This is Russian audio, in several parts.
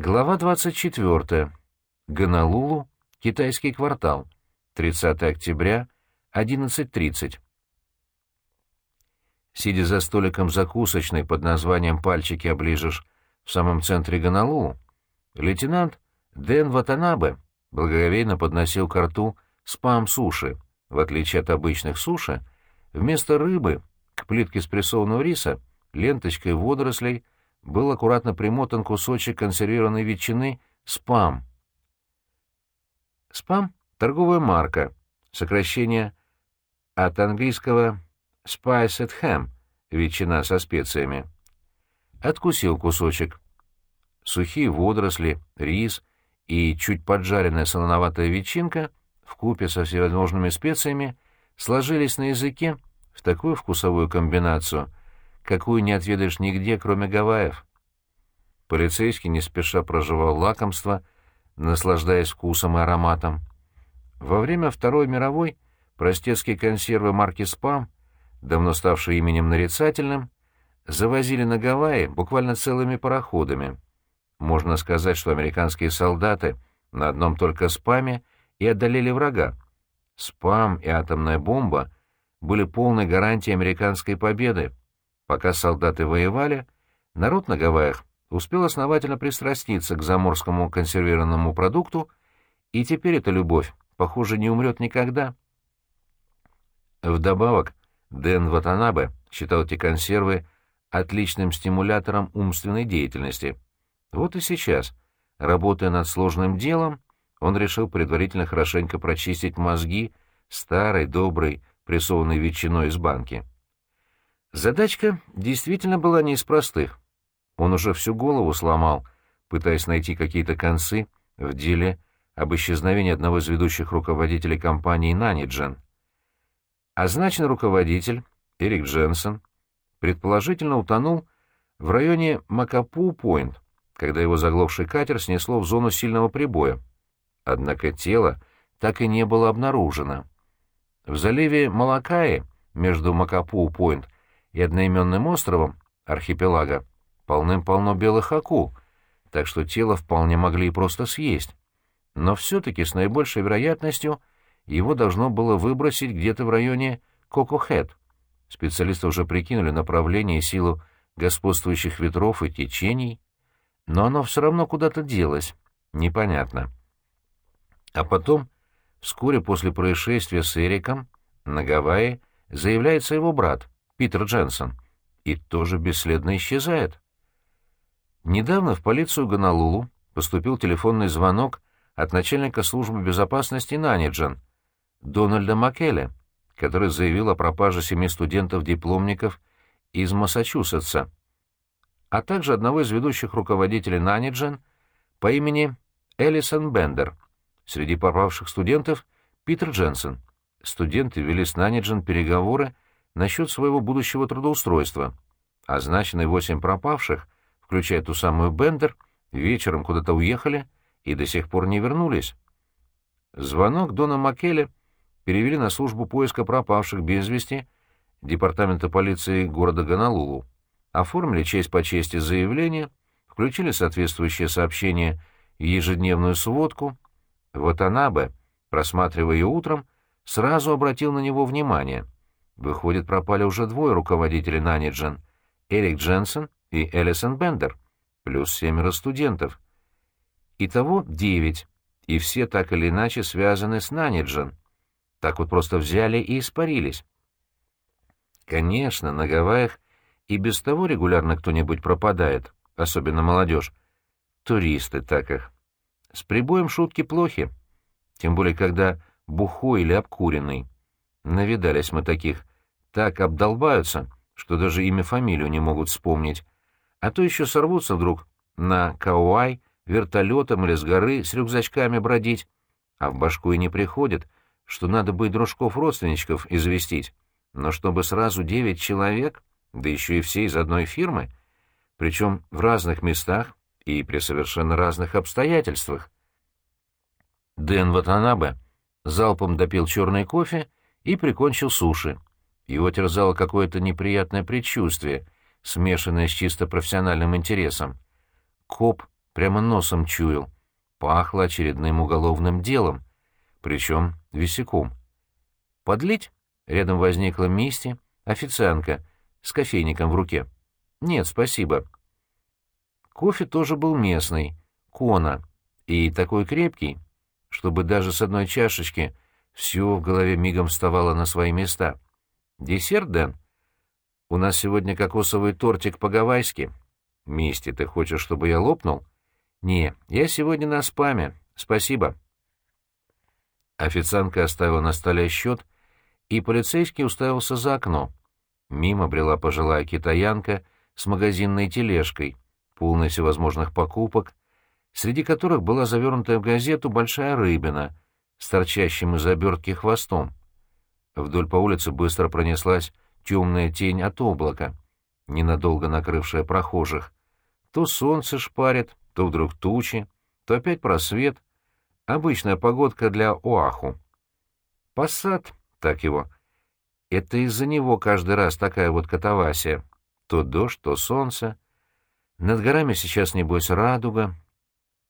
Глава 24. Гонолулу, китайский квартал. 30 октября, 11.30. Сидя за столиком закусочной под названием «Пальчики оближешь» в самом центре Гонолулу, лейтенант Дэн Ватанабе благоговейно подносил к рту спам суши. В отличие от обычных суши, вместо рыбы к плитке спрессованного риса ленточкой водорослей был аккуратно примотан кусочек консервированной ветчины спам. Спам — торговая марка, сокращение от английского spiced ham — ветчина со специями. Откусил кусочек. Сухие водоросли, рис и чуть поджаренная солоноватая ветчинка вкупе со всевозможными специями сложились на языке в такую вкусовую комбинацию, какую не отведаешь нигде, кроме Гавайев. Полицейский не спеша проживал лакомство, наслаждаясь вкусом и ароматом. Во время Второй мировой простецкие консервы марки «Спам», давно ставшие именем нарицательным, завозили на Гавайи буквально целыми пароходами. Можно сказать, что американские солдаты на одном только «Спаме» и одолели врага. «Спам» и атомная бомба были полной гарантией американской победы. Пока солдаты воевали, народ на Гавайях успел основательно пристраститься к заморскому консервированному продукту, и теперь эта любовь, похоже, не умрет никогда. Вдобавок, Дэн Ватанабе считал эти консервы отличным стимулятором умственной деятельности. Вот и сейчас, работая над сложным делом, он решил предварительно хорошенько прочистить мозги старой, доброй, прессованной ветчиной из банки. Задачка действительно была не из простых. Он уже всю голову сломал, пытаясь найти какие-то концы в деле об исчезновении одного из ведущих руководителей компании «Наниджен». Означенный руководитель, Эрик Дженсен, предположительно утонул в районе Макапу-Пойнт, когда его заглохший катер снесло в зону сильного прибоя. Однако тело так и не было обнаружено. В заливе Малакаи между Макапу-Пойнт и одноименным островом архипелага полным-полно белых акул, так что тело вполне могли и просто съесть. Но все-таки с наибольшей вероятностью его должно было выбросить где-то в районе Кокохэт. Специалисты уже прикинули направление и силу господствующих ветров и течений, но оно все равно куда-то делось, непонятно. А потом, вскоре после происшествия с Эриком, на Гавайи заявляется его брат, Питер Дженсон, и тоже бесследно исчезает. Недавно в полицию Гонолулу поступил телефонный звонок от начальника службы безопасности Наниджен, Дональда Маккеля, который заявил о пропаже семи студентов-дипломников из Массачусетса, а также одного из ведущих руководителей Наниджен по имени Элисон Бендер. Среди пропавших студентов Питер Дженсен. Студенты вели с Наниджен переговоры насчет своего будущего трудоустройства. Означенные восемь пропавших, включая ту самую Бендер, вечером куда-то уехали и до сих пор не вернулись. Звонок Дона Маккеля перевели на службу поиска пропавших без вести Департамента полиции города Гонолулу, оформили честь по чести заявление, включили соответствующее сообщение в ежедневную сводку. Ватанабе, просматривая ее утром, сразу обратил на него внимание. Выходит, пропали уже двое руководителей Наниджен — Эрик Дженсен и Элисон Бендер, плюс семеро студентов. Итого девять, и все так или иначе связаны с Наниджен. Так вот просто взяли и испарились. Конечно, на Гавайях и без того регулярно кто-нибудь пропадает, особенно молодежь. Туристы так их. С прибоем шутки плохи, тем более когда бухой или обкуренный. Навидались мы таких, так обдолбаются, что даже имя фамилию не могут вспомнить, а то еще сорвутся вдруг на Кауай вертолетом или с горы с рюкзачками бродить, а в башку и не приходит, что надо бы дружков-родственничков известить. Но чтобы сразу девять человек, да еще и все из одной фирмы, причем в разных местах и при совершенно разных обстоятельствах. Дэн Ватанабе залпом допил черный кофе и прикончил суши. Его терзало какое-то неприятное предчувствие, смешанное с чисто профессиональным интересом. Коп прямо носом чуял. Пахло очередным уголовным делом, причем висяком. «Подлить?» — рядом возникла Мисти, официантка, с кофейником в руке. «Нет, спасибо». Кофе тоже был местный, кона, и такой крепкий, чтобы даже с одной чашечки все в голове мигом вставало на свои места. «Десерт, Дэн?» «У нас сегодня кокосовый тортик по-гавайски». «Мисти, ты хочешь, чтобы я лопнул?» «Не, я сегодня на спаме. Спасибо». Официантка оставила на столе счет, и полицейский уставился за окно. Мимо брела пожилая китаянка с магазинной тележкой, полной всевозможных покупок, среди которых была завернутая в газету большая рыбина с торчащим из обертки хвостом. Вдоль по улице быстро пронеслась темная тень от облака, ненадолго накрывшая прохожих. То солнце шпарит, то вдруг тучи, то опять просвет. Обычная погодка для Оаху. Посад, так его. Это из-за него каждый раз такая вот катавасия. То дождь, то солнце. Над горами сейчас, небось, радуга.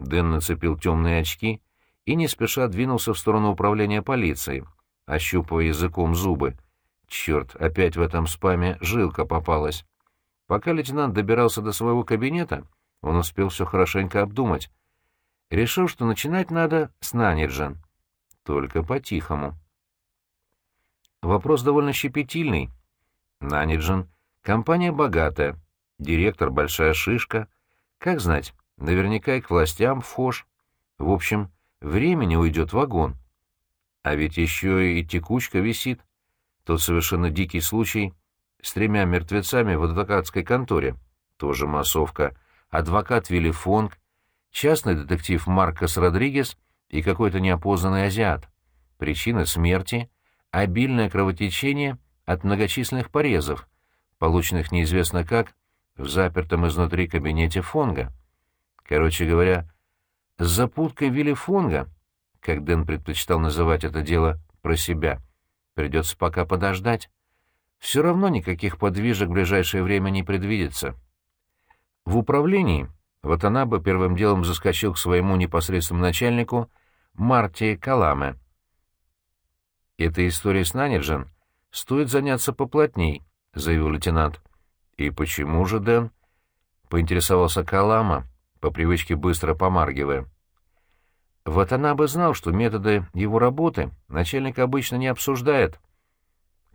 Дэн нацепил темные очки и не спеша двинулся в сторону управления полицией, ощупывая языком зубы. Черт, опять в этом спаме жилка попалась. Пока лейтенант добирался до своего кабинета, он успел все хорошенько обдумать. Решил, что начинать надо с Наниджен. Только по-тихому. Вопрос довольно щепетильный. Наниджен — компания богатая, директор — большая шишка. Как знать, наверняка и к властям вхож. В общем, времени уйдет вагон. А ведь еще и текучка висит. Тот совершенно дикий случай с тремя мертвецами в адвокатской конторе. Тоже массовка — адвокат Вилли Фонг, частный детектив Маркос Родригес и какой-то неопознанный азиат. Причина смерти — обильное кровотечение от многочисленных порезов, полученных неизвестно как в запертом изнутри кабинете Фонга. Короче говоря, с запуткой Вилли Фонга, как Дэн предпочитал называть это дело про себя, придется пока подождать. Все равно никаких подвижек в ближайшее время не предвидится. В управлении Ватанаба первым делом заскочил к своему непосредственному начальнику Марти Каламе. «Этой историей с Наниджен стоит заняться поплотней», — заявил лейтенант. «И почему же, Дэн?» — поинтересовался Калама, по привычке быстро помаргивая. Ватанаба знал, что методы его работы начальник обычно не обсуждает.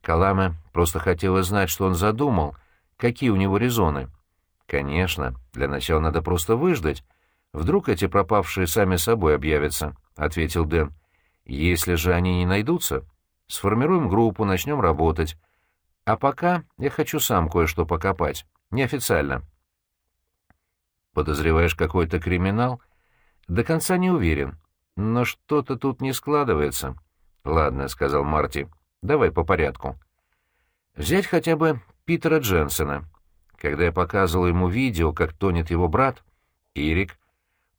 Каламе просто хотел знать, что он задумал, какие у него резоны. «Конечно. Для начала надо просто выждать. Вдруг эти пропавшие сами собой объявятся», — ответил Дэн. «Если же они не найдутся, сформируем группу, начнем работать. А пока я хочу сам кое-что покопать. Неофициально». «Подозреваешь какой-то криминал?» «До конца не уверен. Но что-то тут не складывается». «Ладно», — сказал Марти. «Давай по порядку». «Взять хотя бы Питера Дженсона». Когда я показывал ему видео, как тонет его брат, Ирик,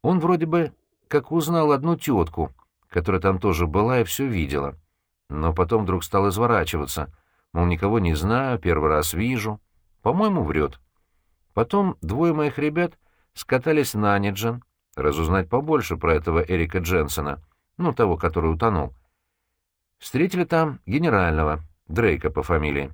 он вроде бы как узнал одну тетку, которая там тоже была и все видела. Но потом вдруг стал изворачиваться, мол, никого не знаю, первый раз вижу. По-моему, врет. Потом двое моих ребят скатались на Ниджен, разузнать побольше про этого Эрика Дженсона, ну, того, который утонул. Встретили там генерального, Дрейка по фамилии.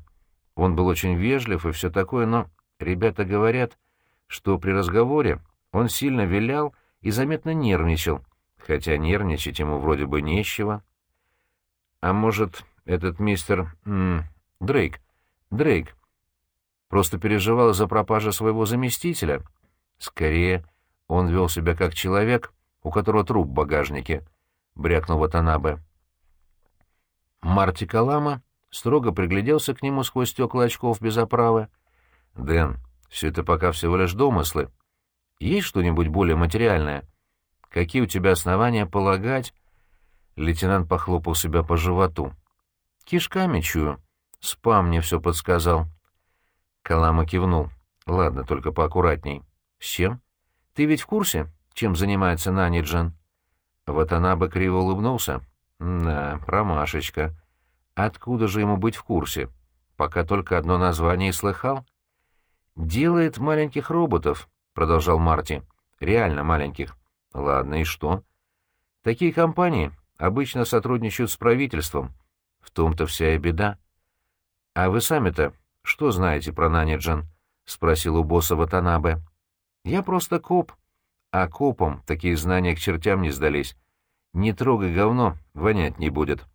Он был очень вежлив и все такое, но Ребята говорят, что при разговоре он сильно вилял и заметно нервничал, хотя нервничать ему вроде бы нечего. А может, этот мистер... М -м, Дрейк? Дрейк просто переживал за пропажу своего заместителя? Скорее, он вел себя как человек, у которого труп в багажнике, — брякнул Ватанабе. Марти Калама строго пригляделся к нему сквозь стекла очков без оправы, — Дэн, все это пока всего лишь домыслы. Есть что-нибудь более материальное? Какие у тебя основания полагать? Лейтенант похлопал себя по животу. Кишками чую. Спам мне все подсказал. Калама кивнул. Ладно, только поаккуратней. С чем? Ты ведь в курсе, чем занимается Наниджан? Бы криво улыбнулся. Да, промашечка. Откуда же ему быть в курсе? Пока только одно название слыхал. «Делает маленьких роботов», — продолжал Марти. Реально маленьких. Ладно, и что? Такие компании обычно сотрудничают с правительством. В том-то вся и беда. А вы сами-то что знаете про Наниджан? — спросил у босса Ватанабе. Я просто коп. А копам такие знания к чертям не сдались. Не трогай говно, вонять не будет.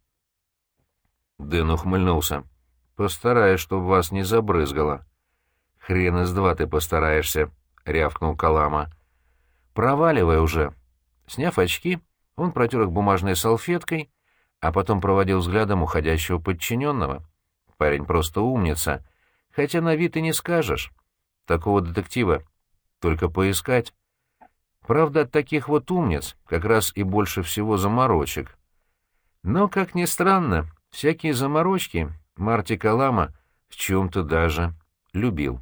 Дэн ухмыльнулся. Постараюсь, чтоб вас не забрызгало. Хрен из два ты постараешься, — рявкнул Калама. Проваливай уже. Сняв очки, он протер их бумажной салфеткой, а потом проводил взглядом уходящего подчиненного. Парень просто умница, хотя на вид и не скажешь. Такого детектива только поискать. Правда, от таких вот умниц как раз и больше всего заморочек. Но, как ни странно, всякие заморочки Марти Калама в чем-то даже любил.